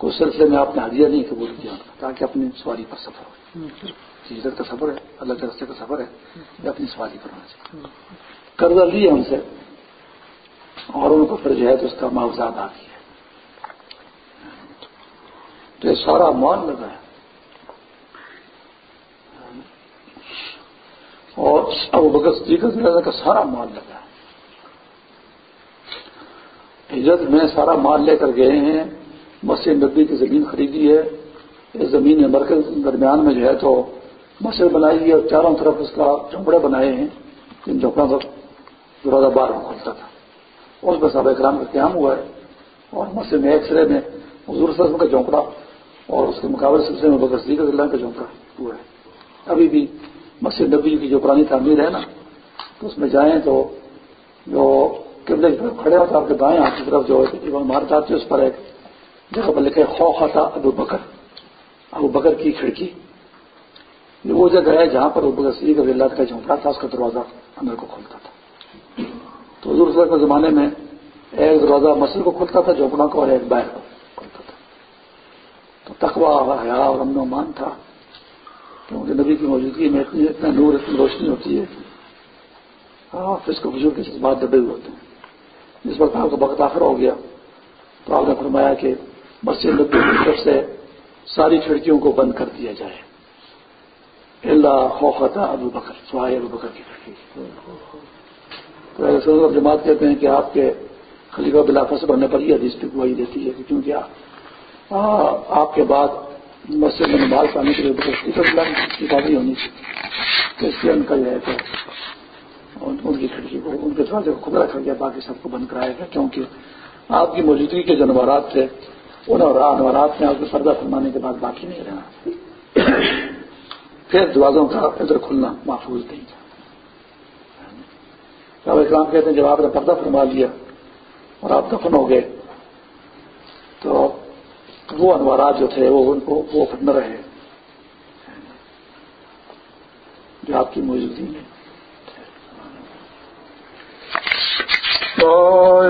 کہ اس سلسلے میں آپ نے ہدیہ نہیں قبول کیا، تاکہ اپنی سواری پر سفر ہو۔ جی، ہجرت کا سفر ہے، اللہ کے رستے کا سفر ہے یہ اپنی سواری پر ہونا چاہیے قرضہ لیا ہم سے، اور ان کو پھر جو ہے تو اس کا معاوضہ ادا کیا۔ تو یہ سارا مال لگا ہے۔ اور ابو بکر صدیق کا سارا مال لگا ہے۔ ہجرت میں سارا مال لے کر گئے ہیں۔ مسجد نبی کی زمین خریدی ہے۔ اس زمین مرکز درمیان میں جو ہے تو مسجد بنائی ہے اور چاروں طرف اس کا جھونپڑے بنائے ہیں۔ جن جھونپڑوں پر دروازہ بار میں کھلتا تھا۔ اس میں سب اکرام کا قیام ہوا ہے۔ اور مسجد میں ایک سرے میں حضور صاحب کا جھونپڑا اور اس کے مقابلے سلسلے میں بکر صدیق اللہ کا جھونپڑا ہوا ہے۔ ابھی بھی مسجد نبی کی جو پرانی تعمیر ہے نا، تو اس میں جائیں تو جو قبلے کی طرف کھڑے ہوتا آپ کے دائیں ہاتھ کی طرف جو عمارت آتی ہے اس پر ایک جگہ پر لکھے خوف آتا ابو بکر۔ ابو بکر کی کھڑکی۔ یہ وہ جگہ ہے جہاں پر ابو بکر صدیق اللہ کا جھونپڑا تھا، اس کا دروازہ اندر کو کھولتا تھا۔ تو حضور صلی کے زمانے میں ایک دروازہ مسجد کو کھلتا تھا جھونپڑوں کو اور ایک باہر کو۔ تھا تو تخوا حیا اور امن و مان تھا۔ کیونکہ نبی کی موجودگی میں اتنی اتنا نور، اتنی روشنی ہوتی ہے۔ ہاں، آپ اس کو بزرگ کے جذبات دبے ہوئے ہوتے ہیں۔ جس وقت آپ کا وقت آخر ہو گیا، تو آپ نے فرمایا کہ مسجد نبی کی طرف سے ساری کھڑکیوں کو بند کر دیا جائے۔ اللہ خوفتا ابو بکر سہائے ابو بکر کی کھڑکی۔ تو جماعت کہتے ہیں کہ آپ کے خلیفہ بلافہ سے بننے پر یہ حدیث پہ گواہی دیتی ہے کہ کیونکہ ہاں، آپ کے بعد مسجد میں نماز پانے کے لیے کتابیں ہونی تھی اس لیے ان کا یہ ہے کہ ان کی کھڑکی کو، ان کے دروازے کو کھلا رکھا گیا باقی سب کو بند کرایا گیا، کیونکہ آپ کی موجودگی کے جانورات تھے، ان انوارات میں آپ کو پردہ فرمانے کے بعد باقی نہیں رہا۔ پھر دروازوں کا ادھر کھلنا محفوظ نہیں تھا۔ اسلام کہتے ہیں جب آپ نے پردہ فرما لیا اور آپ دفن ہو گئے، تو وہ انوارات جو تھے وہ ان کو وہ نہ رہے۔ جو آپ کی موجودگی میں۔ Oh,